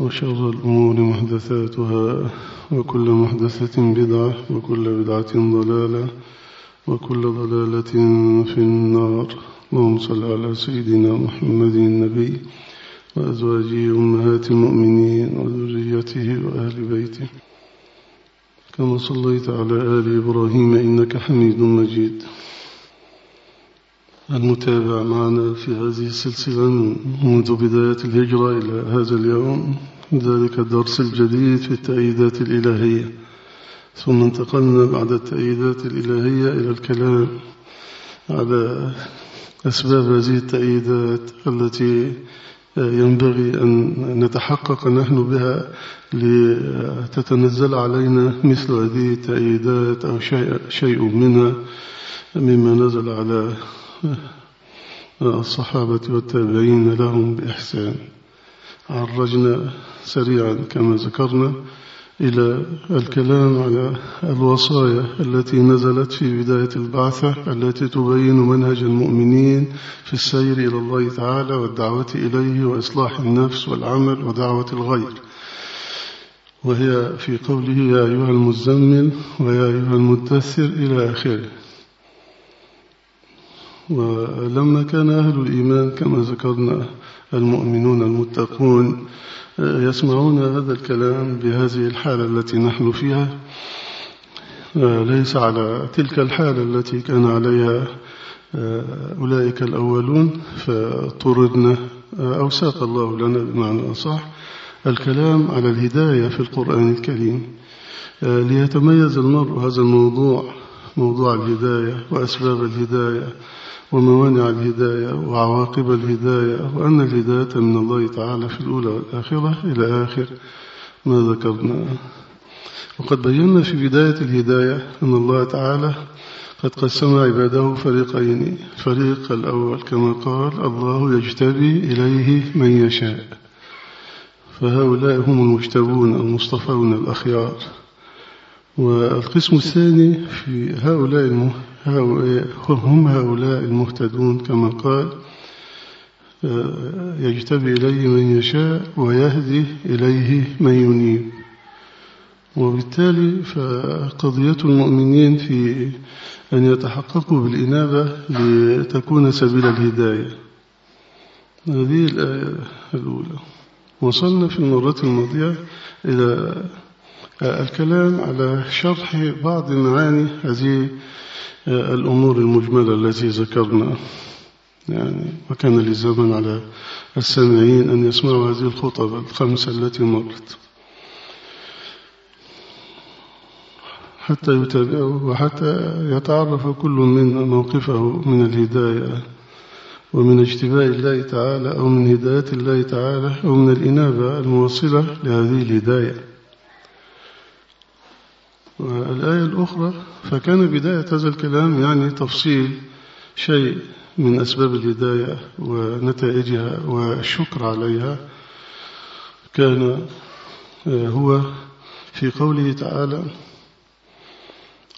وشر الأمور محدثاتها وكل محدثة بدعة وكل بدعة ضلالة وكل ضلالة في النار. اللهم صل على سيدنا محمد النبي وأزواجه أمهات المؤمنين وذريته وأهل بيته. كما صليت على آل إبراهيم إنك حميد مجيد. المتابع معنا في هذه السلسلة منذ بداية الهجرة إلى هذا اليوم ذلك الدرس الجديد في التأييدات الإلهية. ثم انتقلنا بعد التأييدات الإلهية إلى الكلام على أسباب هذه التأييدات التي ينبغي أن نتحقق نحن بها لتتنزل علينا مثل هذه التأييدات أو شيء, منها مما نزل على الصحابة والتابعين لهم بإحسان. عرجنا سريعا كما ذكرنا إلى الكلام على الوصايا التي نزلت في بداية البعثة التي تبين منهج المؤمنين في السير إلى الله تعالى والدعوة إليه وإصلاح النفس والعمل ودعوة الغير. وهي في قوله يا أيها المزمل ويا أيها المدثر إلى آخره. ولما كان أهل الإيمان كما ذكرنا المؤمنون المتقون يسمعون هذا الكلام بهذه الحالة التي نحن فيها. ليس على تلك الحالة التي كان عليها أولئك الأولون فطردنا أو ساق الله لنا بمعنى أصح الكلام على الهداية في القرآن الكريم. ليتميز المرء هذا الموضوع موضوع الهداية وأسباب الهداية. وموانع الهداية وعواقب الهداية وأن الهداية من الله تعالى في الأولى والآخرة إلى آخر ما ذكرنا. وقد بينا في بداية الهداية أن الله تعالى قد قسم عباده فريقين. الفريق الأول كما قال الله يجتبي إليه من يشاء. فهؤلاء هم المجتبون المصطفون الأخيار. والقسم الثاني في هؤلاء هم هؤلاء المهتدون كما قال يجتبي إليه من يشاء ويهدي إليه من ينيب. وبالتالي فقضية المؤمنين في أن يتحققوا بالإنابة لتكون سبيل الهداية. هذه الآية الأولى. وصلنا في المرة الماضية إلى الكلام على شرح بعض معاني هذه الأمور المجملة التي ذكرنا. يعني وكان لزاما على السامعين أن يسمعوا هذه الخطب الخمسة التي مرت حتى يتابعوا وحتى يتعرف كل منا موقفه من الهداية ومن اجتباء الله تعالى أو من هداية الله تعالى أو من الإنابة الموصلة لهذه الهداية. والآية الأخرى فكان بداية هذا الكلام يعني تفصيل شيء من أسباب الهداية ونتائجها والشكر عليها. كان هو في قوله تعالى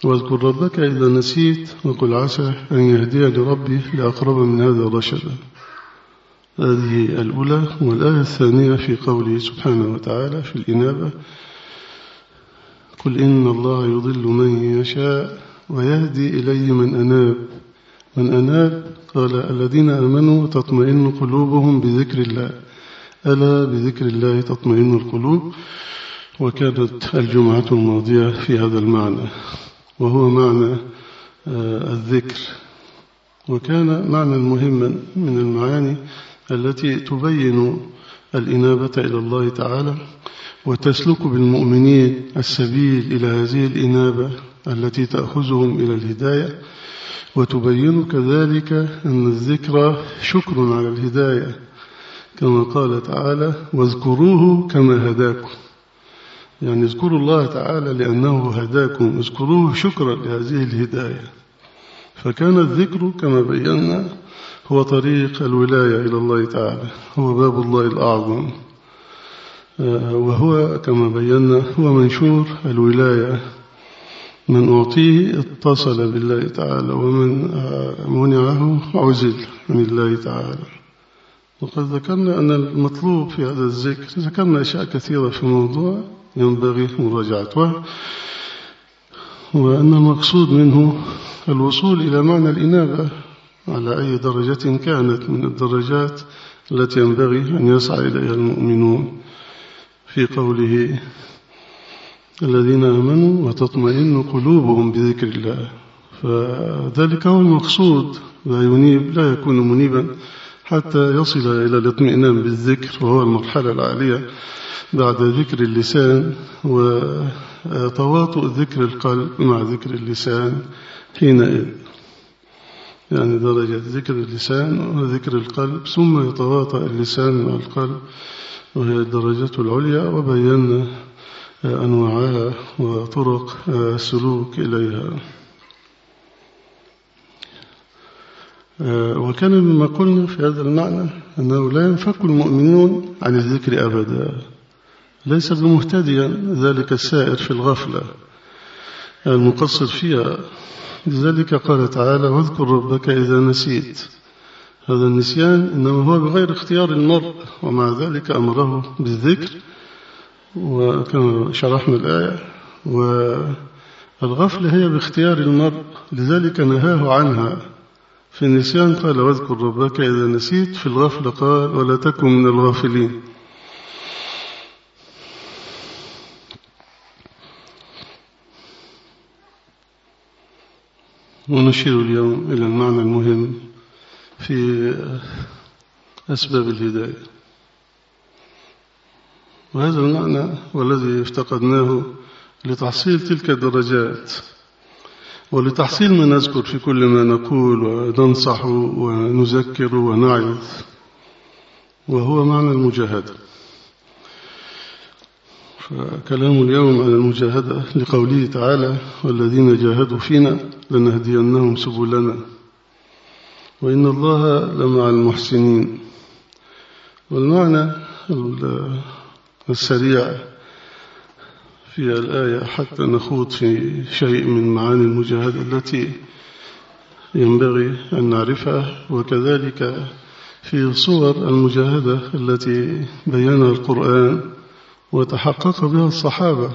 واذكر ربك إذا نسيت وقل عسى أن يهديني ربي لأقرب من هذا رشدا. هذه الأولى والآية الثانية في قوله سبحانه وتعالى في الإنابة قل إن الله يضل من يشاء ويهدي إليه من أناب. من أناب قال الذين آمنوا تطمئن قلوبهم بذكر الله. ألا بذكر الله تطمئن القلوب؟ وكانت الجمعة الماضية في هذا المعنى وهو معنى آه، الذكر. وكان معنى مهما من المعاني التي تبين الإنابة إلى الله تعالى. وتسلك بالمؤمنين السبيل إلى هذه الإنابة التي تأخذهم إلى الهداية. وتبين كذلك أن الذكر شكر على الهداية كما قال تعالى واذكروه كما هداكم. يعني اذكروا الله تعالى لأنه هداكم اذكروه شكرا لهذه الهداية. فكان الذكر كما بينا هو طريق الولاية إلى الله تعالى هو باب الله الأعظم. وهو كما بينا هو منشور الولاية. من أعطيه اتصل بالله تعالى ومن آه، منعه عزل من الله تعالى. وقد ذكرنا أن المطلوب في هذا الذكر ذكرنا أشياء كثيرة في الموضوع ينبغي مراجعتها وأن المقصود منه الوصول إلى معنى الإنابة على أي درجة كانت من الدرجات التي ينبغي أن يسعى إليها المؤمنون. في قوله الذين آمنوا وتطمئن قلوبهم بذكر الله. فذلك هو المقصود. لا ينيب لا يكون منيبا حتى يصل إلى الاطمئنان بالذكر وهو المرحلة العالية بعد ذكر اللسان وتواطؤ ذكر القلب مع ذكر اللسان حينئذ. يعني درجة ذكر اللسان وذكر القلب ثم يتواطأ اللسان مع القلب وهي الدرجة العليا وبينا أنواعها وطرق السلوك إليها. وكان مما قلنا في هذا المعنى أنه لا ينفك المؤمنون عن الذكر أبدا. ليس بمهتديا ذلك السائر في الغفلة المقصر فيها. لذلك قال تعالى واذكر ربك إذا نسيت. هذا النسيان إنما هو بغير اختيار المرء ومع ذلك أمره بالذكر وكما شرحنا الآية والغفلة هي باختيار المرء لذلك نهاه عنها. في النسيان قال واذكر ربك إذا نسيت في الغفلة قال ولا تكن من الغافلين ونشير اليوم إلى المعنى المهم. في أسباب الهداية. وهذا المعنى والذي افتقدناه لتحصيل تلك الدرجات ولتحصيل ما نذكر في كل ما نقول وننصح ونذكر ونعظ وهو معنى المجاهدة. فكلام اليوم عن المجاهدة لقوله تعالى والذين جاهدوا فينا لنهدينهم سبلنا. وإن الله لمع المحسنين. والمعنى السريع في الآية حتى نخوض في شيء من معاني المجاهدة التي ينبغي أن نعرفها وكذلك في صور المجاهدة التي بينها القرآن وتحقق بها الصحابة.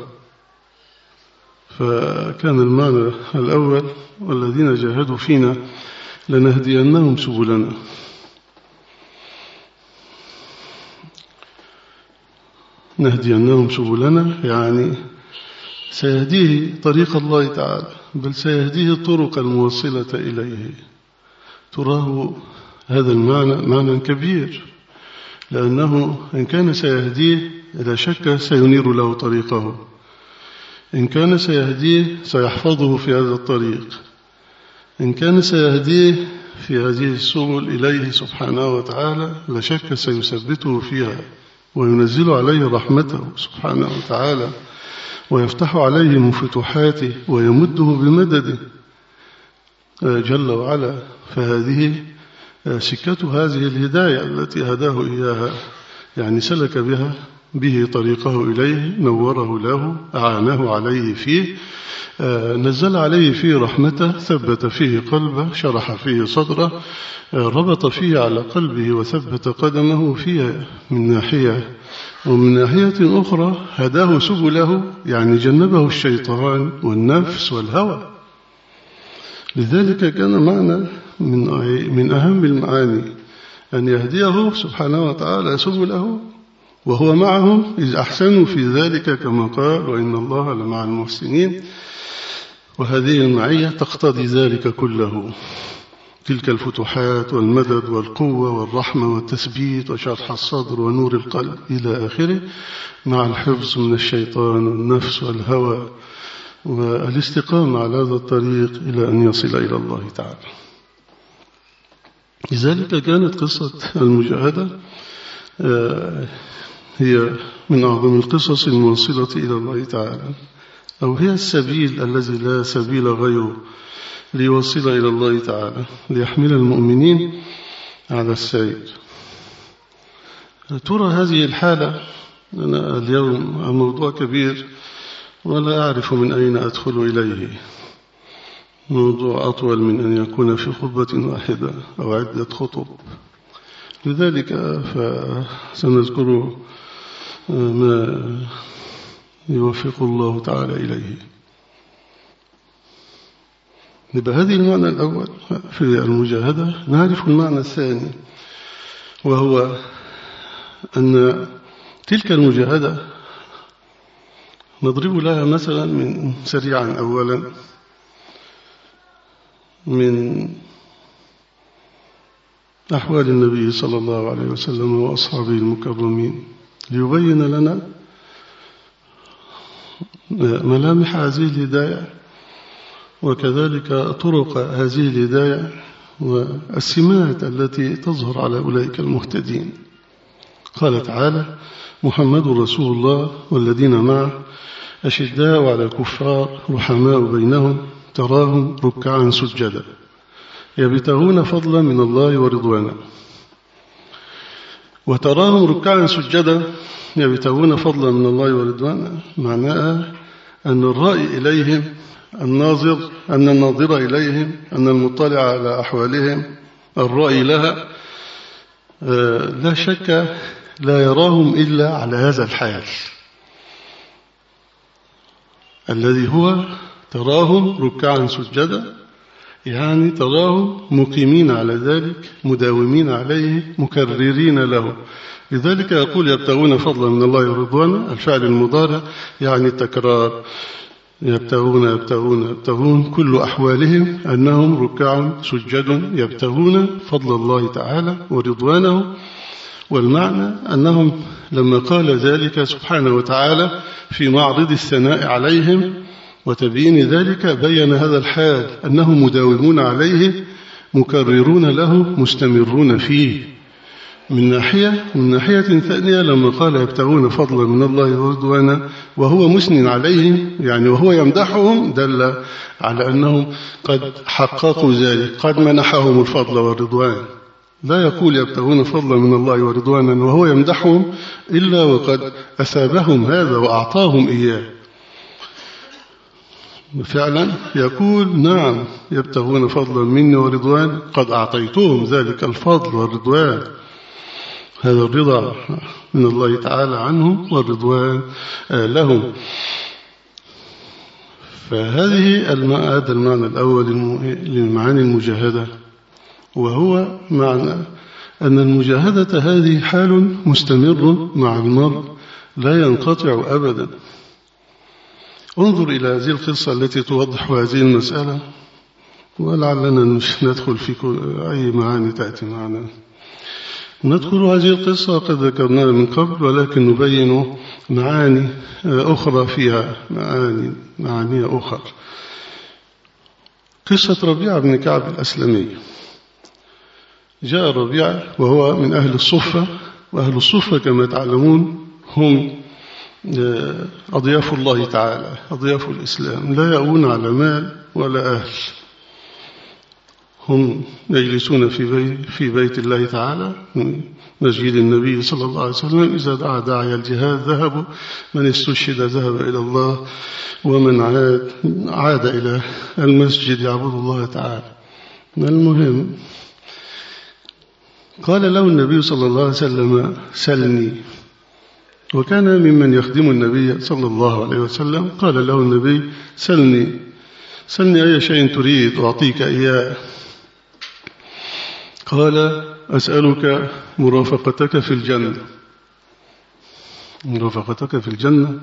فكان المعنى الأول والذين جاهدوا فينا لنهدينهم سبلنا. نهدينهم سبلنا يعني سيهديه طريق الله تعالى بل سيهديه الطرق الموصلة إليه. تراه هذا المعنى معنى كبير لأنه إن كان سيهديه إذا شك سينير له طريقه. إن كان سيهديه سيحفظه في هذا الطريق. إن كان سيهديه في هذه السبل إليه سبحانه وتعالى لا شك سيثبته فيها وينزل عليه رحمته سبحانه وتعالى ويفتح عليه من ويمده بمدده جل وعلا. فهذه سكة هذه الهداية التي هداه إياها يعني سلك بها به طريقه إليه نوره له أعانه عليه فيه آه، نزل عليه فيه رحمته ثبت فيه قلبه شرح فيه صدره آه، ربط فيه على قلبه وثبت قدمه فيه من ناحية ومن ناحية أخرى هداه سبله يعني جنبه الشيطان والنفس والهوى. لذلك كان معنى من من أهم المعاني أن يهديه سبحانه وتعالى سبله وهو معهم إذ أحسنوا في ذلك كما قال وإن الله لمع المحسنين وهذه المعية تقتضي ذلك كله. تلك الفتوحات والمدد والقوة والرحمة والتثبيت وشرح الصدر ونور القلب إلى آخره مع الحفظ من الشيطان والنفس والهوى والاستقامة على هذا الطريق إلى أن يصل إلى الله تعالى. لذلك كانت قصة المجاهدة آه، هي من أعظم القصص الموصلة إلى الله تعالى. أو هي السبيل الذي لا سبيل غيره ليوصل إلى الله تعالى ليحمل المؤمنين على السير ترى هذه الحالة؟ أنا اليوم الموضوع كبير ولا أعرف من أين أدخل إليه. موضوع أطول من أن يكون في خطبة واحدة أو عدة خطب. لذلك فسنذكر ما يوفق الله تعالى إليه. يبقى هذه المعنى الأول في المجاهدة. نعرف المعنى الثاني وهو أن تلك المجاهدة نضرب لها مثلا من سريعا أولا من أحوال النبي صلى الله عليه وسلم وأصحابه المكرمين ليبين لنا ملامح هذه الهداية وكذلك طرق هذه الهداية والسمات التي تظهر على أولئك المهتدين. قال تعالى محمد رسول الله والذين معه أشداء على الكفار رحماء بينهم تراهم ركعا سجدا يبتغون فضلا من الله ورضوانا. وتراهم ركعا سجدا يبتغون فضلا من الله ورضوانا معناها أن الرأي إليهم الناظر أن الناظر إليهم أن المطلع على أحوالهم الرأي لها. آه، لا شك لا يراهم إلا على هذا الحال. الذي هو تراهم ركعا سجدا يعني تراهم مقيمين على ذلك مداومين عليه مكررين له. لذلك يقول يبتغون فضلا من الله ورضوانا الفعل المضارع يعني التكرار. يبتغون يبتغون يبتغون. كل أحوالهم أنهم ركع سجد يبتغون فضل الله تعالى ورضوانه. والمعنى أنهم لما قال ذلك سبحانه وتعالى في معرض الثناء عليهم وتبيين ذلك بين هذا الحال أنهم مداومون عليه مكررون له مستمرون فيه. من ناحية من ناحية ثانية لما قال يبتغون فضلا من الله ورضوانا وهو مسن عليهم يعني وهو يمدحهم دل على أنهم قد حققوا ذلك قد منحهم الفضل والرضوان. لا يقول يبتغون فضلا من الله ورضوانا وهو يمدحهم إلا وقد أثابهم هذا وأعطاهم إياه. فعلا؟ يقول نعم يبتغون فضلا مني ورضوان قد أعطيتهم ذلك الفضل والرضوان. هذا الرضا من الله تعالى عنهم والرضوان لهم. فهذه هذا المعنى الأول للمعاني المجاهدة وهو معنى أن المجاهدة هذه حال مستمر مع المرء لا ينقطع أبدا. انظر إلى هذه القصة التي توضح هذه المسألة ولعلنا ندخل في أي معاني تأتي معنا. ندخل هذه القصة قد ذكرناها من قبل ولكن نبين معاني أخرى فيها معاني معاني أخرى. قصة ربيعة بن كعب الأسلمي. جاء ربيعة وهو من أهل الصفة وأهل الصفة كما تعلمون هم أضياف الله تعالى أضياف الإسلام. لا يأون على مال ولا أهل. هم يجلسون في بيت, في بيت الله تعالى من مسجد النبي صلى الله عليه وسلم. إذا دعا داعي الجهاد ذهبوا. من استشهد ذهب إلى الله ومن عاد عاد إلى المسجد يعبد الله تعالى. المهم؟ قال له النبي صلى الله عليه وسلم سلني. وكان ممن يخدم النبي صلى الله عليه وسلم. قال له النبي سلني سلني أي شيء تريد أعطيك إياه. قال أسألك مرافقتك في الجنة. مرافقتك في الجنة؟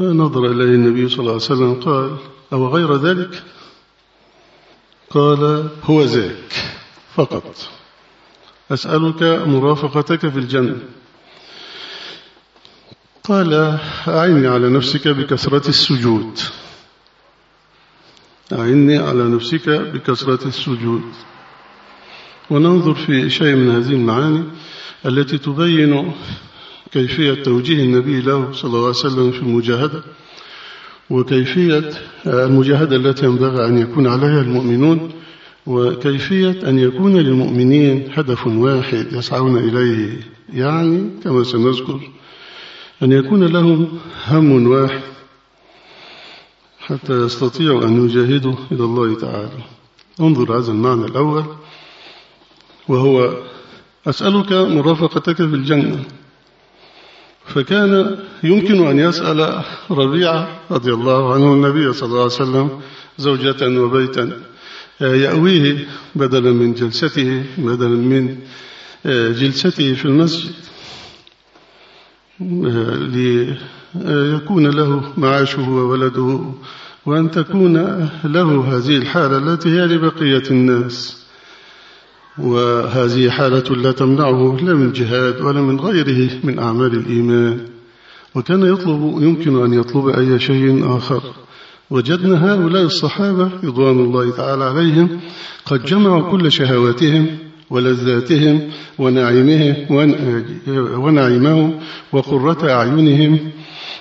نظر إليه النبي صلى الله عليه وسلم قال أو غير ذلك؟ قال هو ذاك فقط. أسألك مرافقتك في الجنة. قال أعني على نفسك بكثرة السجود. أعني على نفسك بكثرة السجود. وننظر في شيء من هذه المعاني التي تبين كيفية توجيه النبي له صلى الله عليه وسلم في المجاهدة وكيفية المجاهدة التي ينبغي أن يكون عليها المؤمنون وكيفية أن يكون للمؤمنين هدف واحد يسعون إليه يعني كما سنذكر أن يكون لهم هم واحد حتى يستطيعوا أن يجاهدوا إلى الله تعالى. انظر هذا المعنى الأول وهو أسألك مرافقتك في الجنة. فكان يمكن أن يسأل ربيعة رضي الله عنه النبي صلى الله عليه وسلم زوجة وبيتا يأويه بدلا من جلسته بدلا من جلسته في المسجد. ليكون له معاشه وولده وأن تكون له هذه الحالة التي هي لبقية الناس. وهذه حالة لا تمنعه لا من جهاد ولا من غيره من أعمال الإيمان. وكان يطلب يمكن أن يطلب أي شيء آخر. وجدنا هؤلاء الصحابة رضوان الله تعالى عليهم قد جمعوا كل شهواتهم ولذاتهم ونعيمهم ونعيمهم وقرة أعينهم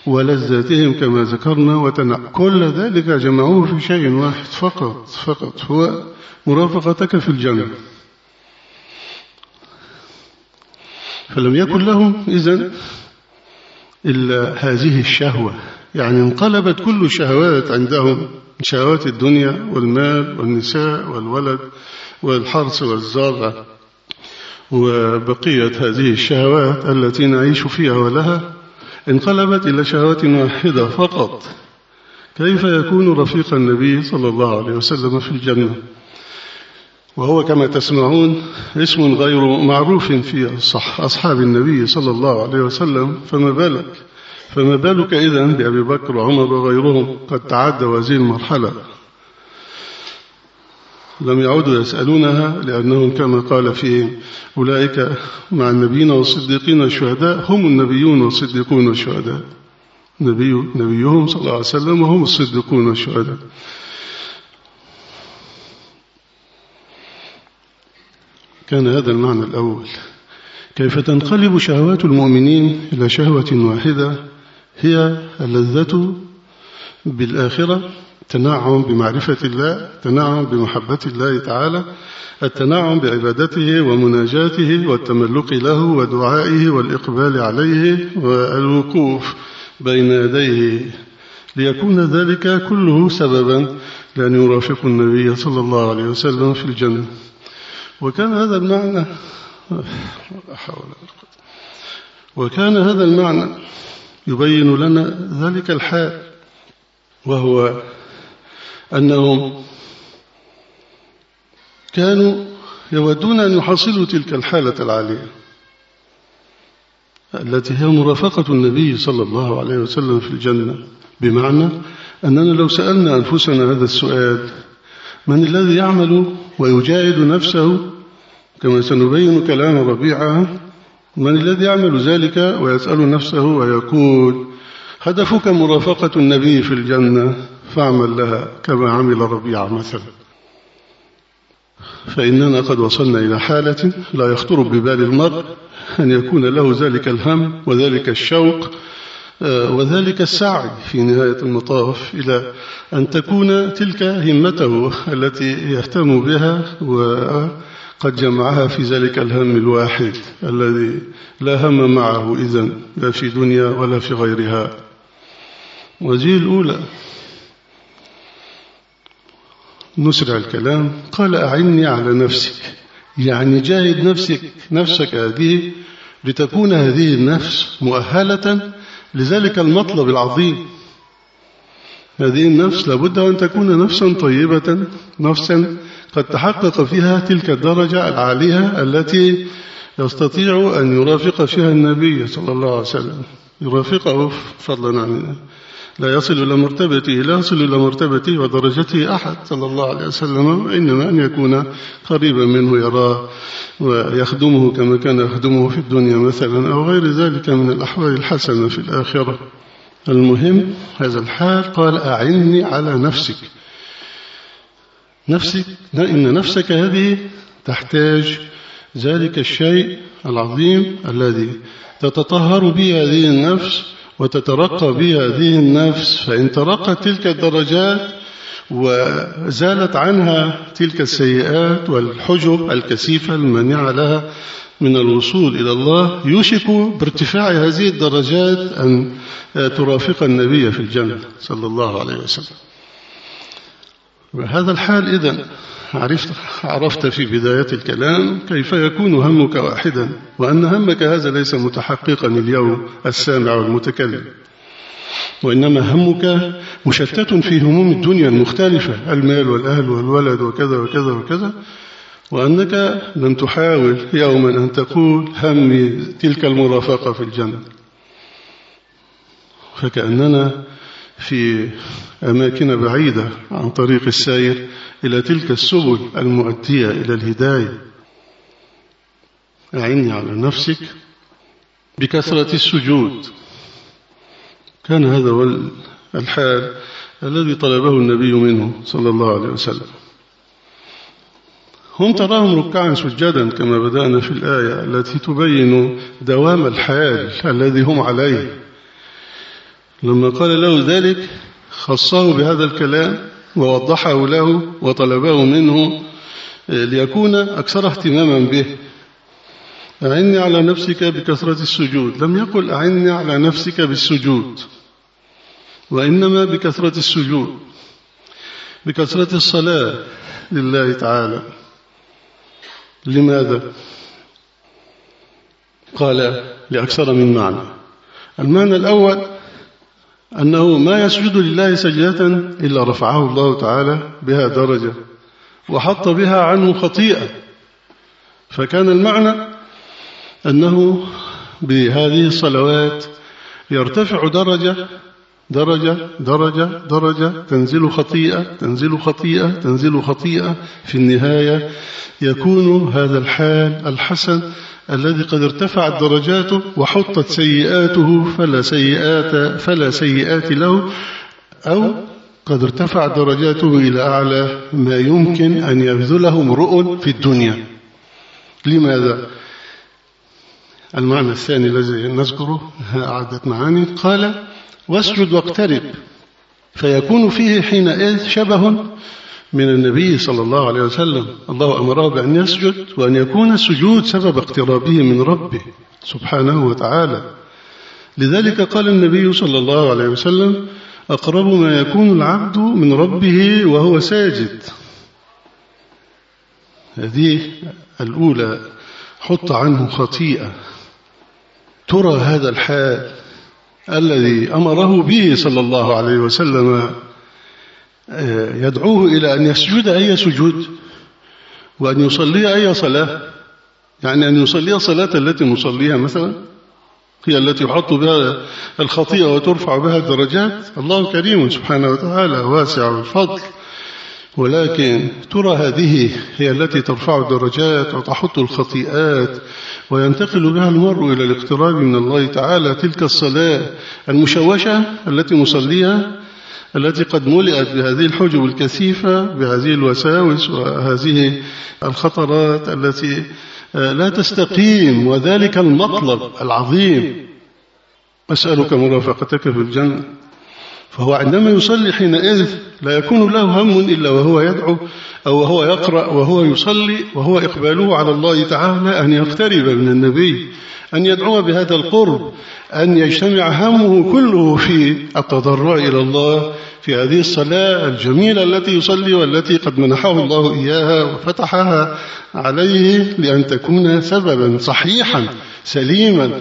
ولذاتهم كما ذكرنا وتنع كل ذلك جمعوه في شيء واحد فقط فقط هو مرافقتك في الجنة. فلم يكن لهم إذن إلا هذه الشهوة. يعني انقلبت كل الشهوات عندهم شهوات الدنيا والمال والنساء والولد. والحرث والزرع وبقية هذه الشهوات التي نعيش فيها ولها انقلبت إلى شهوات واحدة فقط. كيف يكون رفيق النبي صلى الله عليه وسلم في الجنة؟ وهو كما تسمعون اسم غير معروف في أصحاب النبي صلى الله عليه وسلم. فما بالك؟ فما بالك إذن بأبي بكر وعمر وغيرهم؟ قد تعدوا هذه المرحلة لم يعودوا يسألونها لأنهم كما قال فيهم أولئك مع النبيين والصديقين والشهداء هم النبيون والصديقون والشهداء. نبي نبيهم صلى الله عليه وسلم وهم الصديقون والشهداء. كان هذا المعنى الأول. كيف تنقلب شهوات المؤمنين إلى شهوة واحدة هي اللذة بالآخرة؟ التنعم بمعرفة الله التنعم بمحبة الله تعالى التنعم بعبادته ومناجاته والتملق له ودعائه والإقبال عليه والوقوف بين يديه. ليكون ذلك كله سببا لأن يرافق النبي صلى الله عليه وسلم في الجنة. وكان هذا المعنى وكان هذا المعنى يبين لنا ذلك الحال وهو أنهم كانوا يودون أن يحصلوا تلك الحالة العالية التي هي مرافقة النبي صلى الله عليه وسلم في الجنة. بمعنى أننا لو سألنا أنفسنا هذا السؤال من الذي يعمل ويجاهد نفسه؟ كما سنبين كلام ربيعة من الذي يعمل ذلك ويسأل نفسه ويقول هدفك مرافقة النبي في الجنة. فاعمل لها كما عمل ربيعة مثلا. فإننا قد وصلنا إلى حالة لا يخطر ببال المرء أن يكون له ذلك الهم وذلك الشوق آه، وذلك السعي في نهاية المطاف إلى أن تكون تلك همته التي يهتم بها وقد جمعها في ذلك الهم الواحد الذي لا هم معه إذن لا في دنيا ولا في غيرها. وجه الأولى نسرع الكلام. قال أعني على نفسك. يعني جاهد نفسك نفسك هذه لتكون هذه النفس مؤهلة لذلك المطلب العظيم. هذه النفس لابد أن تكون نفسا طيبة نفسا قد تحقق فيها تلك الدرجة العالية التي يستطيع أن يرافق فيها النبي صلى الله عليه وسلم. يرافقه فضلا عنه لا يصل إلى مرتبته لا يصل إلى مرتبته ودرجته أحد صلى الله عليه وسلم. إنما أن يكون قريبا منه يراه ويخدمه كما كان يخدمه في الدنيا مثلا أو غير ذلك من الأحوال الحسنة في الآخرة. المهم هذا الحال قال أعني على نفسك. نفسك إن نفسك هذه تحتاج ذلك الشيء العظيم الذي تتطهر به هذه النفس وتترقى بها هذه النفس فإن ترقت تلك الدرجات وزالت عنها تلك السيئات والحجب الكثيفة المانعة لها من الوصول إلى الله يوشك بارتفاع هذه الدرجات أن ترافق النبي في الجنة صلى الله عليه وسلم. وهذا الحال إذن عرفت, عرفت في بداية الكلام كيف يكون همك واحدا وأن همك هذا ليس متحققا اليوم السامع والمتكلم وإنما همك مشتت في هموم الدنيا المختلفة المال والأهل والولد وكذا وكذا وكذا وأنك لم تحاول يوما أن تقول همي تلك المرافقة في الجنة. فكأننا في أماكن بعيدة عن طريق السير إلى تلك السبل المؤدية إلى الهداية. أعني على نفسك بكثرة السجود. كان هذا هو الحال الذي طلبه النبي منه صلى الله عليه وسلم. هم تراهم ركعا سجدا كما بدأنا في الآية التي تبين دوام الحال الذي هم عليه. لما قال له ذلك خصه بهذا الكلام ووضحه له وطلبه منه آه، ليكون أكثر اهتماما به. أعني على نفسك بكثرة السجود. لم يقل أعني على نفسك بالسجود وإنما بكثرة السجود بكثرة الصلاة لله تعالى. لماذا؟ قال لأكثر من معنى. المعنى الأول أنه ما يسجد لله سجدة إلا رفعه الله تعالى بها درجة وحط بها عنه خطيئة. فكان المعنى أنه بهذه الصلوات يرتفع درجة درجة درجة درجة تنزل خطيئة تنزل خطيئة تنزل خطيئة. في النهاية يكون هذا الحال الحسن الذي قد ارتفعت درجاته وحطت سيئاته فلا سيئات فلا سيئات له أو قد ارتفعت درجاته إلى أعلى ما يمكن أن يبذله امرؤ في الدنيا. لماذا؟ المعنى الثاني الذي نذكره عدة معاني. قال واسجد واقترب. فيكون فيه حينئذ شبه من النبي صلى الله عليه وسلم. الله أمره بأن يسجد وأن يكون السجود سبب اقترابه من ربه سبحانه وتعالى. لذلك قال النبي صلى الله عليه وسلم أقرب ما يكون العبد من ربه وهو ساجد. هذه الأولى. حط عنه خطيئة. ترى هذا الحال. الذي أمره به صلى الله عليه وسلم آه، يدعوه إلى أن يسجد أي سجود وأن يصلي أي صلاة. يعني أن يصلي الصلاة التي نصليها مثلا هي التي يحط بها الخطيئة وترفع بها الدرجات. الله كريم سبحانه وتعالى واسع الفضل. ولكن ترى هذه هي التي ترفع الدرجات وتحط الخطيئات وينتقل بها المرء إلى الاقتراب من الله تعالى. تلك الصلاة المشوشة التي نصليها التي قد ملئت بهذه الحجب الكثيفة بهذه الوساوس وهذه الخطرات التي لا تستقيم وذلك المطلب العظيم. أسألك مرافقتك في الجنة. فهو عندما يصلي حينئذ لا يكون له هم إلا وهو يدعو أو وهو يقرأ وهو يصلي وهو إقباله على الله تعالى أن يقترب من النبي أن يدعو بهذا القرب أن يجتمع همه كله في التضرع إلى الله في هذه الصلاة الجميلة التي يصلي والتي قد منحه الله إياها وفتحها عليه لأن تكون سببا صحيحا سليما.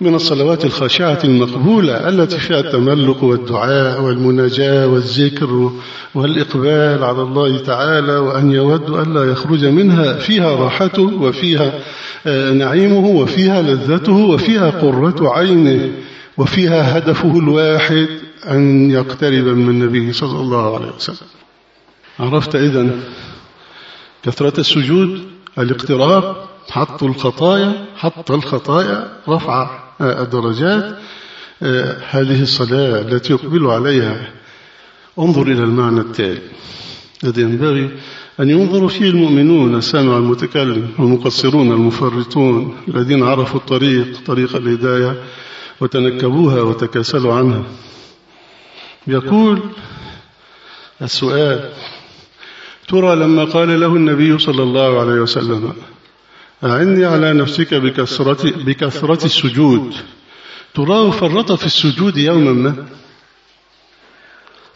من الصلوات الخاشعة المقبولة التي فيها التملق والدعاء والمناجاة والذكر والإقبال على الله تعالى وأن يود ألا يخرج منها فيها راحته وفيها آه، نعيمه وفيها لذته وفيها قرة عينه وفيها هدفه الواحد أن يقترب من النبي صلى الله عليه وسلم. عرفت إذن كثرة السجود الاقتراب حط الخطايا حط الخطايا رفع الدرجات آه، هذه الصلاة التي يقبل عليها. انظر إلى المعنى التالي. الذي ينبغي أن ينظر فيه المؤمنون السامع المتكلم المقصرون المفرطون الذين عرفوا الطريق طريق الهداية وتنكبوها وتكاسلوا عنها. يقول السؤال ترى لما قال له النبي صلى الله عليه وسلم أعني على نفسك بكثرة, بكثرة السجود. تراه فرط في السجود يوما ما.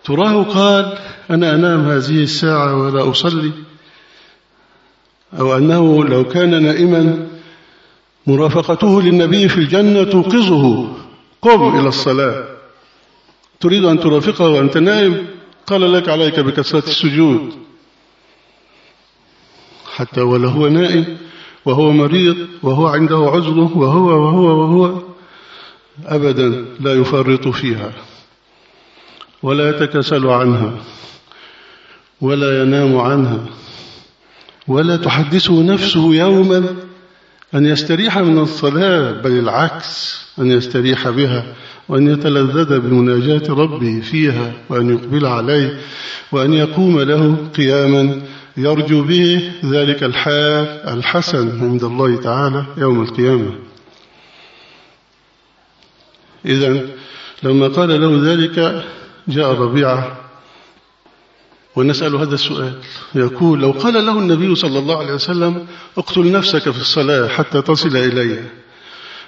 تراه قال أنا أنام هذه الساعة ولا أصلي. أو أنه لو كان نائما مرافقته للنبي في الجنة توقظه. قم إلى الصلاة. تريد أن ترافقه وأنت نائم؟ قال لك عليك بكثرة السجود. حتى ولو هو نائم وهو مريض وهو عنده عزله وهو وهو وهو أبدا لا يفرط فيها ولا يتكسل عنها ولا ينام عنها ولا تحدثه نفسه يوما أن يستريح من الصلاة بل العكس أن يستريح بها وأن يتلذذ بمناجاة ربه فيها وأن يقبل عليه وأن يقوم له قياما يرجو به ذلك الحال الحسن عند الله تعالى يوم القيامة. إذا لما قال له ذلك جاء ربيعة ونسأل هذا السؤال. يقول لو قال له النبي صلى الله عليه وسلم اقتل نفسك في الصلاة حتى تصل إلي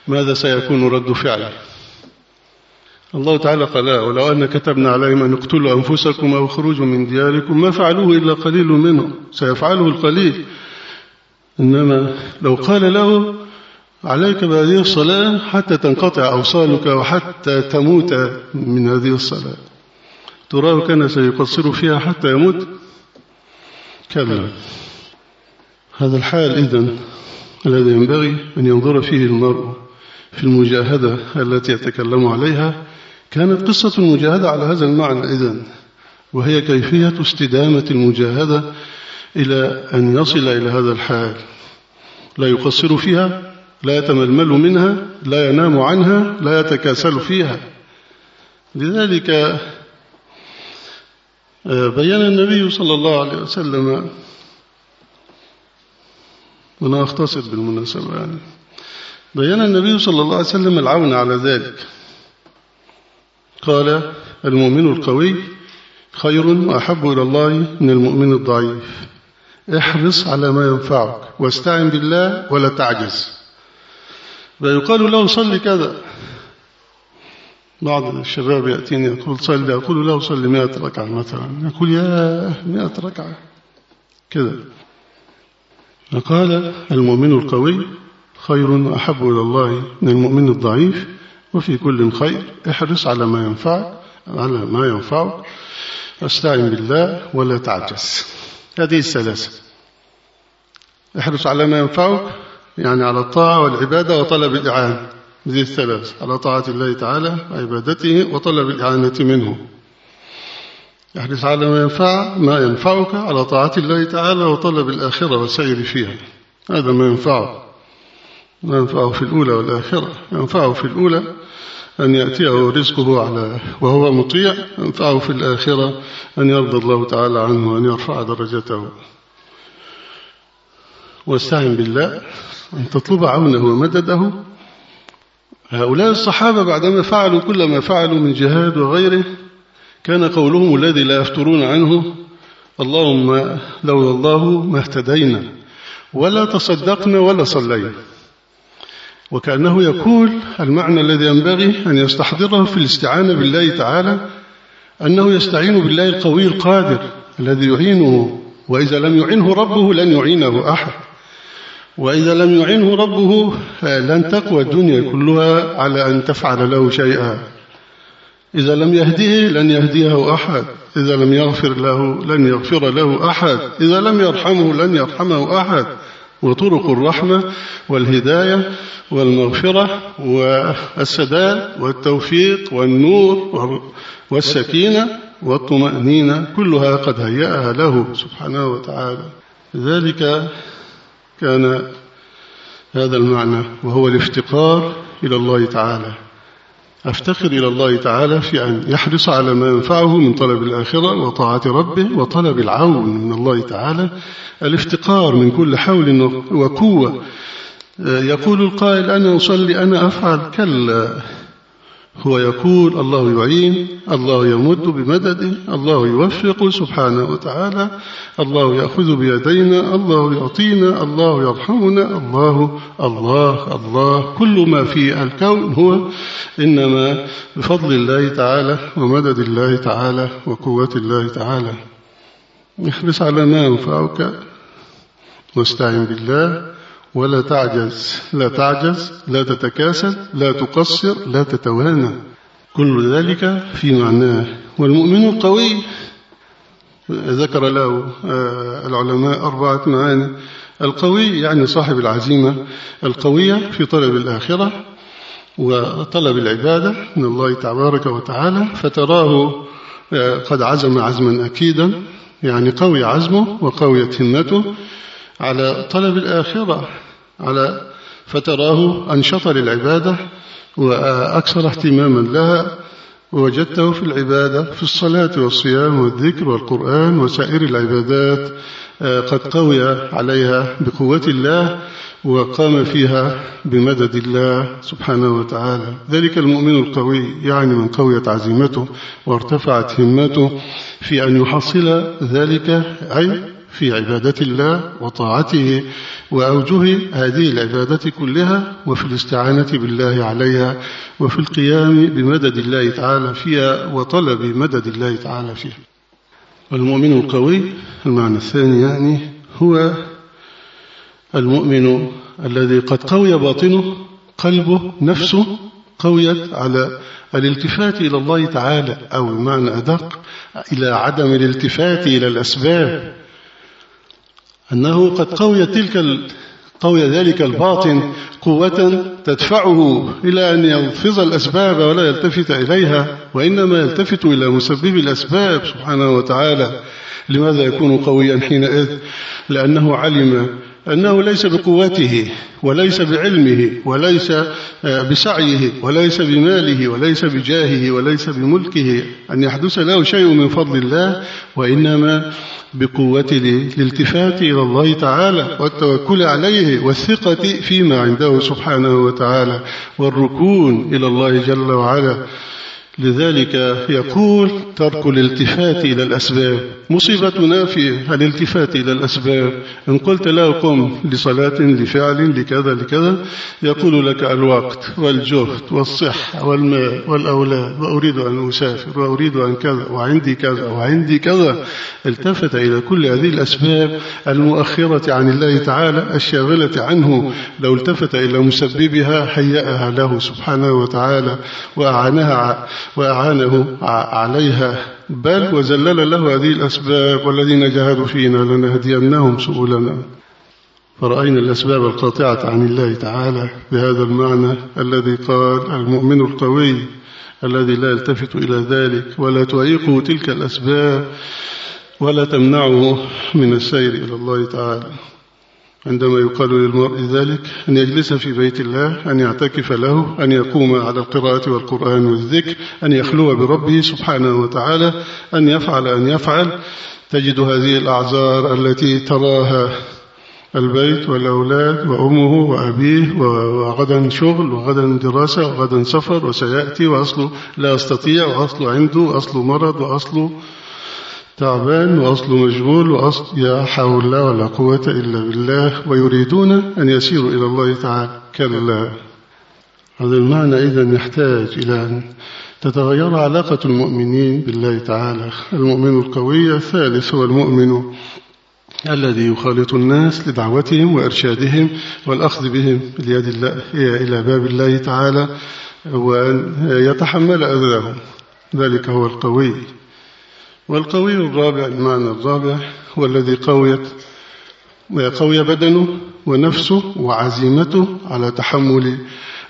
ماذا سيكون رد فعله الله تعالى قال ولو أن كتبنا عليهم أن اقتلوا أنفسكم أو خروجوا من دياركم ما فعلوه إلا قليل منهم سيفعله القليل. إنما لو قال له عليك بهذه الصلاة حتى تنقطع أوصالك وحتى تموت من هذه الصلاة تراه كان سيقصر فيها حتى يموت. كلا. هذا الحال إذن الذي ينبغي أن ينظر فيه المرء في المجاهدة التي يتكلم عليها. كانت قصة المجاهدة على هذا المعنى إذن وهي كيفية استدامة المجاهدة إلى أن يصل إلى هذا الحال. لا يقصر فيها لا يتململ منها لا ينام عنها لا يتكاسل فيها. لذلك آه، بين النبي صلى الله عليه وسلم وأنا أختصر بالمناسبة يعني بين النبي صلى الله عليه وسلم العون على ذلك. قال المؤمن القوي خير وأحب إلى الله من المؤمن الضعيف. احرص على ما ينفعك واستعن بالله ولا تعجز. فيقال له صل كذا. بعض الشباب يأتيني يقول صلي أقول له صلي مئة ركعة مثلا. يقول يا مئة ركعة. كذا. فقال المؤمن القوي خير وأحب إلى الله من المؤمن الضعيف وفي كل خير احرص على ما ينفعك على ما ينفعك. استعن بالله ولا تعجز. هذه الثلاثة احرص على ما ينفعك يعني على الطاعة والعبادة وطلب الإعانة. هذه الثلاث على طاعة الله تعالى وعبادته وطلب الإعانة منه. احرص على ما ينفع ما ينفعك على طاعة الله تعالى وطلب الآخرة والسير فيها. هذا ما ينفعك ما ينفعه في الأولى والآخرة. ينفعه في الأولى أن يأتيه رزقه على وهو مطيع ينفعه في الآخرة أن يرضى الله تعالى عنه وأن يرفع درجته. واستعن بالله أن تطلب عونه ومدده. هؤلاء الصحابة بعدما فعلوا كل ما فعلوا من جهاد وغيره كان قولهم الذي لا يفترون عنه اللهم لولا الله ما اهتدينا ولا تصدقنا ولا صلينا. وكأنه يقول المعنى الذي ينبغي أن يستحضره في الاستعانة بالله تعالى أنه يستعين بالله القوي القادر الذي يعينه وإذا لم يعينه ربه لن يعينه أحد. وإذا لم يعينه ربه لن تقوى الدنيا كلها على أن تفعل له شيئا. إذا لم يهديه لن يهديه أحد. إذا لم يغفر له لن يغفر له أحد. إذا لم يرحمه لن يرحمه أحد. وطرق الرحمة والهداية والمغفرة والسداد والتوفيق والنور والسكينة والطمأنينة كلها قد هيأها له سبحانه وتعالى. لذلك كان هذا المعنى وهو الافتقار إلى الله تعالى. أفتقر إلى الله تعالى في أن يحرص على ما ينفعه من طلب الآخرة وطاعة ربه وطلب العون من الله تعالى. الافتقار من كل حول وقوة. يقول القائل أنا أصلي أنا أفعل. كلا. هو يقول الله يعين الله يمد بمدده الله يوفق سبحانه وتعالى الله يأخذ بيدينا الله يعطينا الله يرحمنا الله الله الله. كل ما في الكون هو إنما بفضل الله تعالى ومدد الله تعالى وقوة الله تعالى. احرص على ما ينفعك واستعن بالله. ولا تعجز. لا تعجز لا تتكاسل لا تقصر لا تتوانى. كل ذلك في معناه. والمؤمن القوي ذكر له آه، العلماء أربعة معاني. القوي يعني صاحب العزيمة القوية في طلب الآخرة وطلب العبادة من الله تبارك وتعالى فتراه آه، قد عزم عزما أكيدا يعني قوي عزمه وقويت همته على طلب الآخرة. على فتراه أنشط للعبادة وأكثر اهتماما لها ووجدته في العبادة في الصلاة والصيام والذكر والقرآن وسائر العبادات آه، قد قوي عليها بقوة الله وقام فيها بمدد الله سبحانه وتعالى. ذلك المؤمن القوي يعني من قويت عزيمته وارتفعت همته في أن يحصل ذلك أي في عبادة الله وطاعته وأوجه هذه العبادة كلها وفي الاستعانة بالله عليها وفي القيام بمدد الله تعالى فيها وطلب مدد الله تعالى فيها. المؤمن القوي المعنى الثاني يعني هو المؤمن الذي قد قوي باطنه قلبه نفسه قويت على الالتفات إلى الله تعالى أو بمعنى أدق إلى عدم الالتفات إلى الأسباب. أنه قد قوي تلك قوي ذلك الباطن قوة تدفعه إلى أن يلفظ الأسباب ولا يلتفت إليها وإنما يلتفت إلى مسبب الأسباب سبحانه وتعالى. لماذا يكون قويا حينئذ؟ لأنه علم أنه ليس بقوته وليس بعلمه وليس آه، بسعيه وليس بماله وليس بجاهه وليس بملكه. أن يحدث له شيء من فضل الله وإنما بقوة الالتفات إلى الله تعالى والتوكل عليه والثقة فيما عنده سبحانه وتعالى والركون إلى الله جل وعلا. لذلك يقول ترك الالتفات إلى الأسباب. مصيبتنا في الالتفات إلى الأسباب. إن قلت له قم لصلاة لفعل لكذا لكذا. يقول لك الوقت والجهد والصحة والماء والأولاد. وأريد أن أسافر وأريد أن كذا وعندي كذا وعندي كذا. التفت إلى كل هذه الأسباب المؤخرة عن الله تعالى الشاغلة عنه. لو التفت إلى مسببها هيأها له سبحانه وتعالى وأعانها وأعانه عليها. بل وزلل له هذه الأسباب والذين جاهدوا فينا لنهدينهم سبلنا. فرأينا الأسباب القاطعة عن الله تعالى بهذا المعنى الذي قال المؤمن القوي الذي لا يلتفت إلى ذلك ولا تعيقه تلك الأسباب ولا تمنعه من السير إلى الله تعالى. عندما يقال للمرء ذلك أن يجلس في بيت الله أن يعتكف له أن يقوم على القراءة والقرآن والذكر أن يخلو بربه سبحانه وتعالى أن يفعل أن يفعل. تجد هذه الأعذار التي تراها البيت والأولاد وأمه وأبيه وغدا شغل وغدا دراسة وغدا سفر وسيأتي وأصله لا أستطيع وأصله عنده وأصله مرض وأصله تعبان وأصله مشغول وأصل يا حول ولا قوة إلا بالله ويريدون أن يسيروا إلى الله تعالى. كلا هذا المعنى إذا يحتاج إلى أن تتغير علاقة المؤمنين بالله تعالى. المؤمن القوي الثالث هو المؤمن الذي يخالط الناس لدعوتهم وإرشادهم والأخذ بهم باليد الله إلى باب الله تعالى وأن يتحمل أذاهم. ذلك هو القوي. والقوي الرابع المعنى الرابع هو الذي قويت قوي بدنه ونفسه وعزيمته على تحمل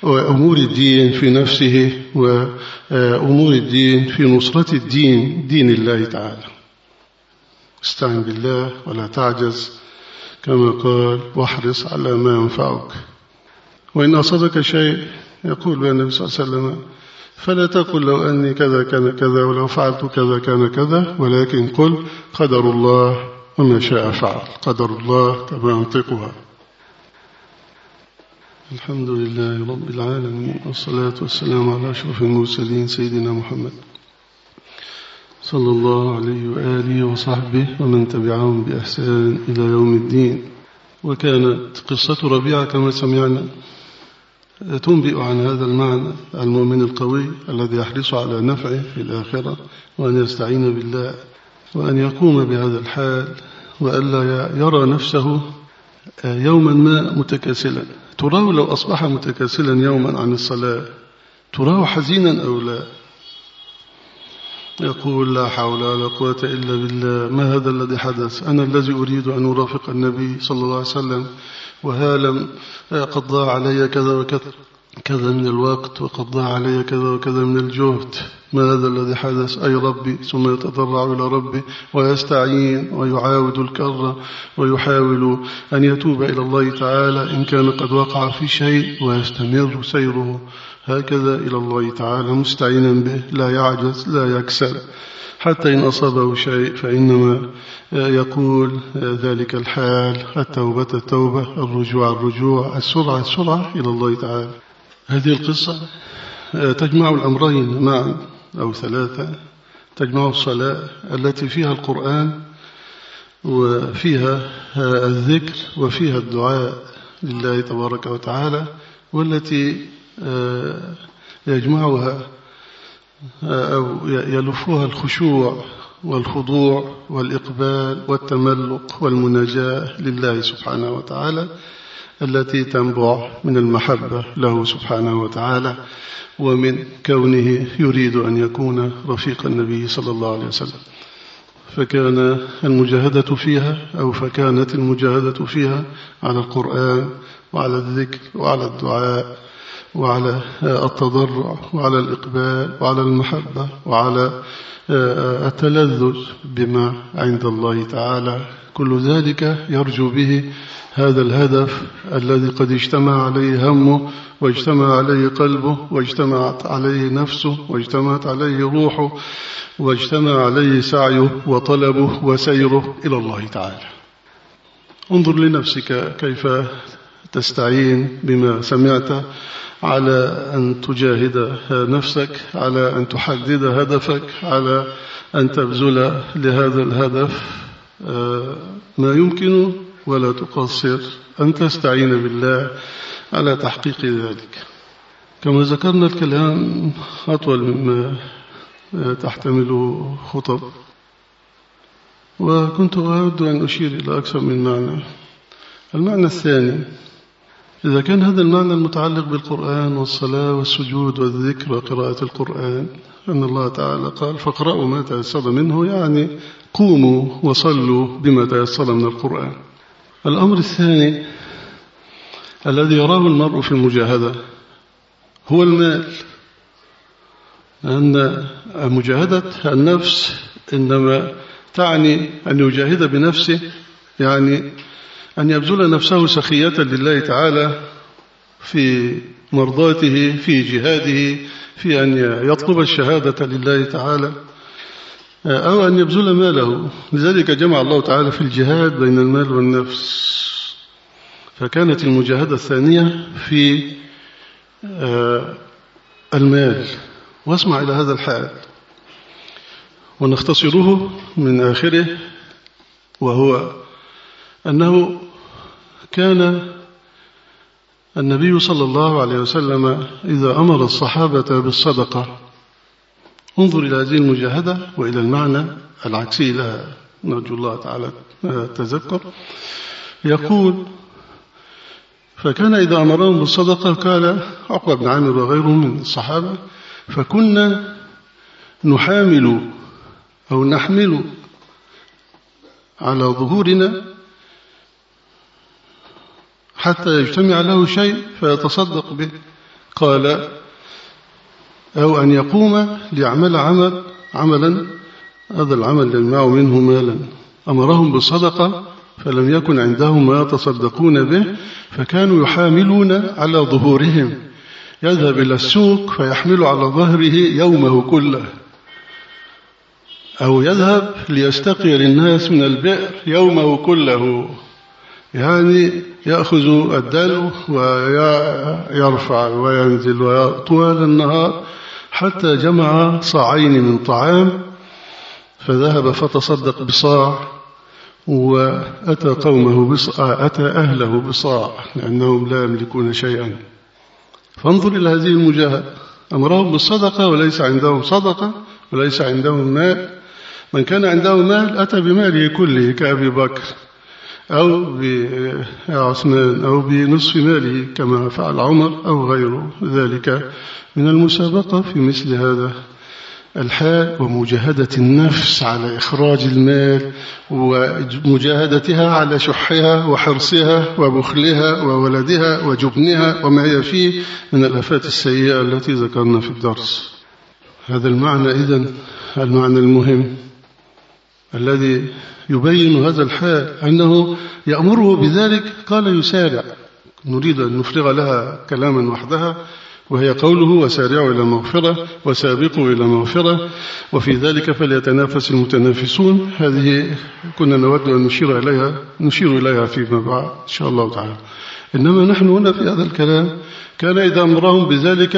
وأمور الدين في نفسه وأمور الدين في نصرة الدين دين الله تعالى. استعن بالله ولا تعجز كما قال واحرص على ما ينفعك. وإن أصابك شيء يقول النبي صلى الله عليه وسلم فلا تقل لو أني كذا كان كذا ولو فعلت كذا كان كذا ولكن قل قدر الله وما شاء فعل. قدر الله كما ينطقها. الحمد لله رب العالمين والصلاة والسلام على أشرف المرسلين سيدنا محمد صلى الله عليه وآله وصحبه ومن تبعهم بإحسان إلى يوم الدين. وكانت قصة ربيعة كما سمعنا. تنبئ عن هذا المعنى المؤمن القوي الذي يحرص على نفعه في الآخرة وأن يستعين بالله وأن يقوم بهذا الحال وألا يرى نفسه يوما ما متكاسلا. تراه لو أصبح متكاسلا يوما عن الصلاة تراه حزينا أو لا؟ يقول لا حول ولا قوة إلا بالله. ما هذا الذي حدث؟ أنا الذي أريد أن أرافق النبي صلى الله عليه وسلم وهالم قد ضاع علي كذا وكذا كذا من الوقت وقد ضاع علي كذا وكذا من الجهد. ما هذا الذي حدث؟ أي ربي؟ ثم يتضرع إلى ربي ويستعين ويعاود الكرة ويحاول أن يتوب إلى الله تعالى إن كان قد وقع في شيء ويستمر سيره. هكذا إلى الله تعالى مستعينا به لا يعجز لا يكسل حتى إن أصابه شيء فإنما يقول ذلك الحال التوبة التوبة الرجوع الرجوع السرعة السرعة إلى الله تعالى. هذه القصة تجمع الأمرين معا أو ثلاثة. تجمع الصلاة التي فيها القرآن وفيها الذكر وفيها الدعاء لله تبارك وتعالى والتي يجمعها أو يلفها الخشوع والخضوع والإقبال والتملق والمناجاة لله سبحانه وتعالى التي تنبع من المحبة له سبحانه وتعالى ومن كونه يريد أن يكون رفيق النبي صلى الله عليه وسلم. فكان المجاهدة فيها أو فكانت المجاهدة فيها على القرآن وعلى الذكر وعلى الدعاء وعلى التضرع وعلى الإقبال وعلى المحبة وعلى التلذذ بما عند الله تعالى. كل ذلك يرجو به هذا الهدف الذي قد اجتمع عليه همه واجتمع عليه قلبه واجتمعت عليه نفسه واجتمعت عليه روحه واجتمع عليه سعيه وطلبه وسيره إلى الله تعالى. انظر لنفسك كيف تستعين بما سمعت على أن تجاهد نفسك على أن تحدد هدفك على أن تبذل لهذا الهدف ما يمكن ولا تقصر. أن تستعين بالله على تحقيق ذلك. كما ذكرنا الكلام أطول مما تحتمله خطب. وكنت أود أن أشير إلى أكثر من معنى. المعنى الثاني إذا كان هذا المعنى المتعلق بالقرآن والصلاة والسجود والذكر وقراءة القرآن أن الله تعالى قال فاقرأوا ما تيسر منه. يعني قوموا وصلوا بما تيسر من القرآن. الأمر الثاني الذي يراه المرء في المجاهدة هو المال. أن مجاهدة النفس إنما تعني أن يجاهد بنفسه يعني أن يبذل نفسه سخية لله تعالى في مرضاته في جهاده في أن يطلب الشهادة لله تعالى أو أن يبذل ماله. لذلك جمع الله تعالى في الجهاد بين المال والنفس. فكانت المجاهدة الثانية في آه، المال. واسمع إلى هذا الحال. ونختصره من آخره وهو أنه كان النبي صلى الله عليه وسلم إذا أمر الصحابة بالصدقة. انظر إلى هذه المجاهدة وإلى المعنى العكسي لها نرجو الله تعالى تذكر يقول فكان إذا أمرهم بالصدقة قال عقبة بن عامر وغيره من الصحابة فكنا نحامل أو نحمل على ظهورنا حتى يجتمع له شيء فيتصدق به. قال أو أن يقوم ليعمل عمل عملا هذا العمل يجمع منه مالا. أمرهم بالصدقة فلم يكن عندهم ما يتصدقون به فكانوا يحاملون على ظهورهم. يذهب إلى السوق فيحمل على ظهره يومه كله. أو يذهب ليستقي للناس من البئر يومه كله. يعني يأخذ الدلو ويرفع وينزل طوال النهار حتى جمع صاعين من طعام فذهب فتصدق بصاع وأتى قومه بصاع أتى أهله بصاع لأنهم لا يملكون شيئا. فانظر إلى هذه المجاهدة أمرهم بالصدقة وليس عندهم صدقة وليس عندهم مال من كان عنده مال أتى بماله كله كأبي بكر. أو بعثمان أو بنصف ماله كما فعل عمر أو غير ذلك من المسابقة في مثل هذا. الحال ومجاهدة النفس على إخراج المال ومجاهدتها على شحها وحرصها وبخلها وولدها وجبنها وما هي فيه من الأفات السيئة التي ذكرنا في الدرس. هذا المعنى إذن المعنى المهم. الذي يبين هذا الحال أنه يأمره بذلك قال يسارع. نريد أن نفرغ لها كلاما وحدها وهي قوله وسارعوا إلى مغفرة وسابقوا إلى مغفرة وفي ذلك فليتنافس المتنافسون. هذه كنا نود أن نشير إليها نشير إليها فيما بعد إن شاء الله تعالى. إنما نحن هنا في هذا الكلام. كان إذا أمرهم بذلك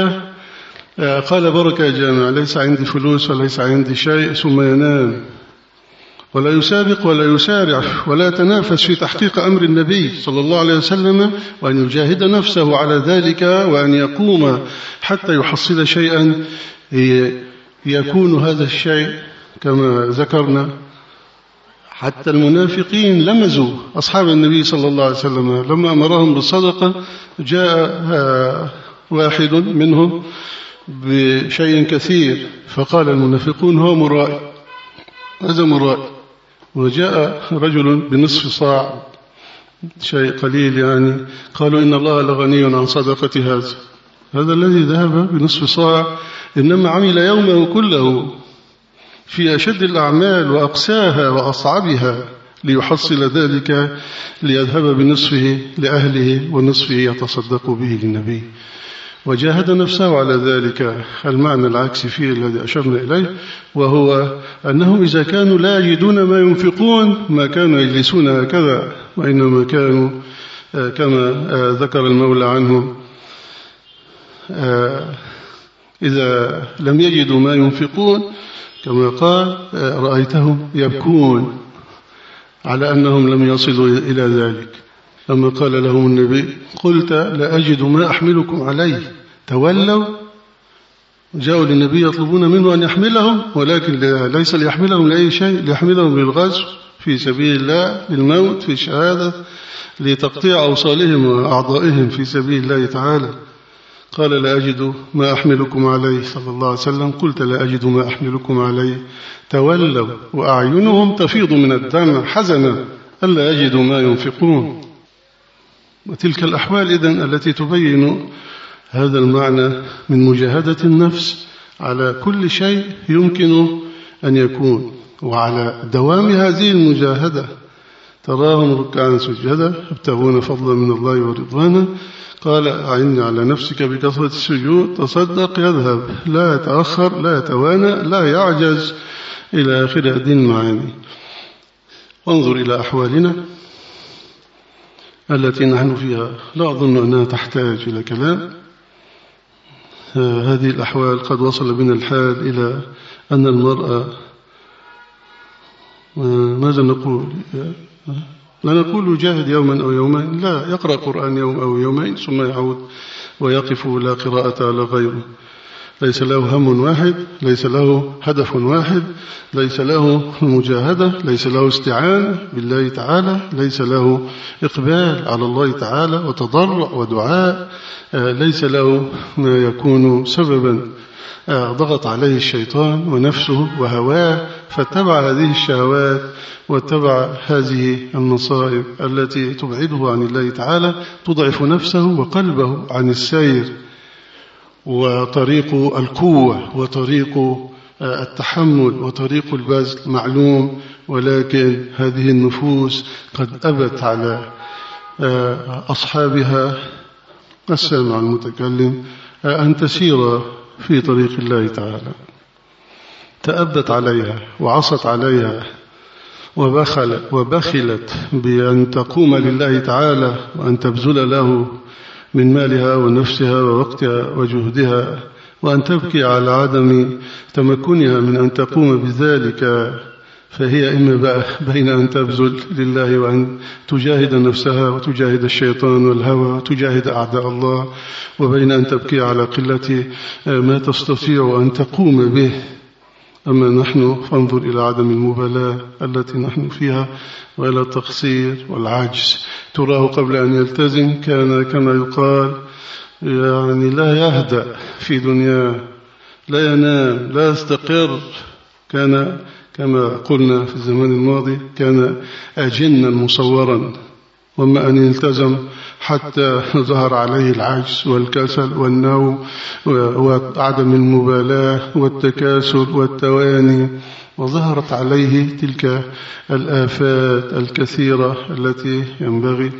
آه، قال بركة يا جامع ليس عندي فلوس وليس عندي شيء ثم ينام. ولا يسابق ولا يسارع ولا يتنافس في تحقيق أمر النبي صلى الله عليه وسلم وأن يجاهد نفسه على ذلك وأن يقوم حتى يحصل شيئا يكون هذا الشيء كما ذكرنا. حتى المنافقين لمزوا. أصحاب النبي صلى الله عليه وسلم لما أمرهم بالصدقة جاء واحد منهم بشيء كثير فقال المنافقون هو مرائي هذا مرائي وجاء رجل بنصف صاع شيء قليل يعني قالوا إن الله لغني عن صدقة هذا. هذا الذي ذهب بنصف صاع إنما عمل يومه كله في أشد الأعمال وأقساها وأصعبها ليحصل ذلك ليذهب بنصفه لأهله ونصفه يتصدق به للنبي. وجاهد نفسه على ذلك المعنى العكسي فيه الذي أشرنا إليه وهو أنهم إذا كانوا لا يجدون ما ينفقون ما كانوا يجلسون هكذا وإنما كانوا آه، كما آه، ذكر المولى عنهم آه، إذا لم يجدوا ما ينفقون كما قال رأيتهم يبكون على أنهم لم يصلوا إلى ذلك. لما قال لهم النبي قلت لا أجد ما أحملكم عليه. تولوا؟ جاءوا للنبي يطلبون منه أن يحملهم ولكن ليس ليحملهم لأي شيء ليحملهم للغزو في سبيل الله للموت في الشهادة لتقطيع أوصالهم وأعضائهم في سبيل الله تعالى. قال لا أجد ما أحملكم عليه صلى الله عليه وسلم. قلت لا أجد ما أحملكم عليه. تولوا وأعينهم تفيض من الدم حزنا ألا يجدوا ما ينفقون. وتلك الأحوال إذن التي تبين هذا المعنى من مجاهدة النفس على كل شيء يمكن أن يكون وعلى دوام هذه المجاهدة. تراهم ركعا سجدا يبتغون فضلا من الله ورضوانا. قال أعني على نفسك بكثرة السجود تصدق يذهب. لا يتأخر لا يتوانى لا يعجز. إلى آخر هذه المعاني وانظر إلى أحوالنا. التي نحن فيها لا أظن أنها تحتاج إلى كلام. هذه الأحوال قد وصل بنا الحال إلى أن المرأة ماذا نقول؟ لا نقول يجاهد يوما أو يومين لا يقرأ قرآن يوم أو يومين ثم يعود ويقف لا قراءة على غيره. ليس له هم واحد ليس له هدف واحد ليس له مجاهدة ليس له استعانة بالله تعالى ليس له إقبال على الله تعالى وتضرع ودعاء ليس له ما يكون سببا ضغط عليه الشيطان ونفسه وهواه فاتبع هذه الشهوات واتبع هذه المصائب التي تبعده عن الله تعالى تضعف نفسه وقلبه عن السير. وطريق القوة وطريق التحمل وطريق البذل معلوم ولكن هذه النفوس قد أبت على أصحابها. السامع المتكلم أن تسير في طريق الله تعالى. تأبت عليها وعصت عليها وبخل وبخلت بأن تقوم لله تعالى وأن تبذل له من مالها ونفسها ووقتها وجهدها وأن تبكي على عدم تمكنها من أن تقوم بذلك فهي إما بين أن تبذل لله وأن تجاهد نفسها وتجاهد الشيطان والهوى وتجاهد أعداء الله وبين أن تبكي على قلة ما تستطيع أن تقوم به. أما نحن فانظر إلى عدم المبالاة التي نحن فيها وإلى التقصير والعجز. تراه قبل أن يلتزم كان كما يقال يعني لا يهدأ في دنياه لا ينام لا يستقر. كان كما قلنا في الزمان الماضي كان أجنا مصورا. وما أن التزم حتى ظهر عليه العجز والكسل والنوم وعدم المبالاة والتكاسل والتواني وظهرت عليه تلك الآفات الكثيرة التي ينبغي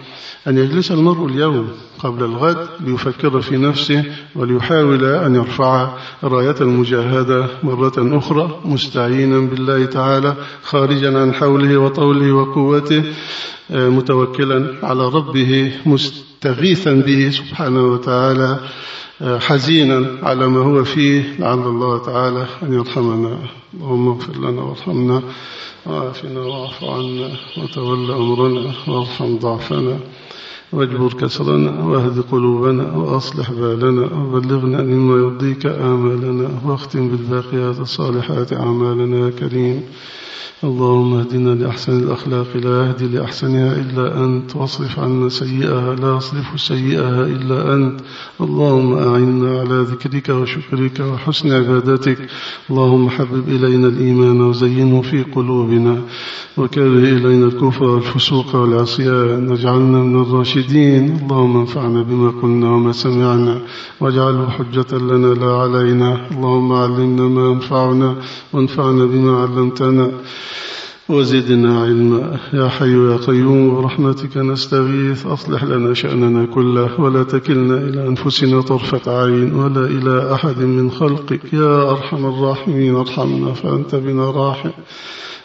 أن يجلس المرء اليوم. قبل الغد ليفكر في نفسه وليحاول أن يرفع راية المجاهدة مرة أخرى مستعينا بالله تعالى خارجا عن حوله وطوله وقوته متوكلا على ربه مستغيثا به سبحانه وتعالى حزينا على ما هو فيه. لعل الله تعالى أن يرحمنا. اللهم اغفر لنا وارحمنا وعافنا واعف عنا وتول أمرنا وارحم ضعفنا. واجبر كسرنا واهد قلوبنا وأصلح بالنا وبلغنا مما يرضيك آمالنا واختم بالباقيات الصالحات أعمالنا يا كريم. اللهم اهدنا لأحسن الأخلاق لا يهدي لأحسنها إلا أنت واصرف عنا سيئها لا يصرف سيئها إلا أنت. اللهم أعنا على ذكرك وشكرك وحسن عبادتك. اللهم حبب إلينا الإيمان وزينه في قلوبنا. وكره إلينا الكفر والفسوق والعصيان. واجعلنا من الراشدين. اللهم انفعنا بما قلنا وما سمعنا. واجعله حجة لنا لا علينا. اللهم علمنا ما ينفعنا وانفعنا بما علمتنا. وزدنا علما. يا حي يا قيوم برحمتك نستغيث. أصلح لنا شأننا كله ولا تكلنا إلى أنفسنا طرفة عين ولا إلى أحد من خلقك. يا أرحم الراحمين ارحمنا فأنت بنا راحم.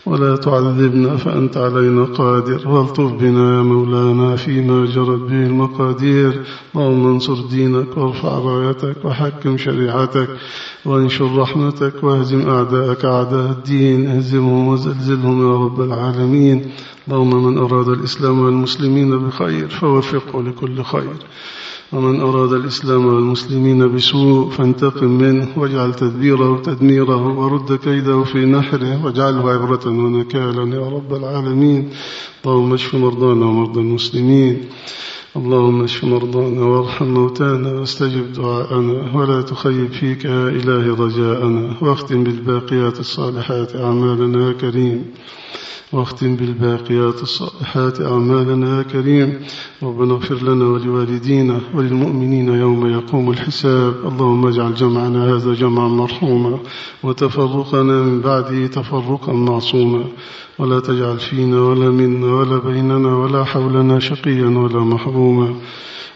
ولا تعذبنا فأنت علينا قادر والطف بنا يا مولانا فيما جرت به المقادير؟ اللهم انصر دينك وارفع رايتك وحكم شريعتك وانشر رحمتك واهزم أعداءك أعداء الدين اهزمهم وزلزلهم يا رب العالمين. اللهم من أراد الإسلام والمسلمين بخير فوفقه لكل خير. ومن أراد الإسلام والمسلمين بسوء فانتقم منه واجعل تدبيره تدميره ورد كيده في نحره واجعله عبرة ونكالا يا رب العالمين. اللهم اشف مرضانا ومرضى المسلمين. اللهم اشف مرضانا وارحم موتانا واستجب دعاءنا ولا تخيب فيك يا إلهي رجاءنا واختم بالباقيات الصالحات أعمالنا يا كريم واختم بالباقيات الصالحات أعمالنا يا كريم ربنا اغفر لنا ولوالدينا وللمؤمنين يوم يقوم الحساب. اللهم اجعل جمعنا هذا جمعا مرحوما وتفرقنا من بعده تفرقا معصوما. ولا تجعل فينا ولا منا ولا بيننا ولا حولنا شقيا ولا محروما.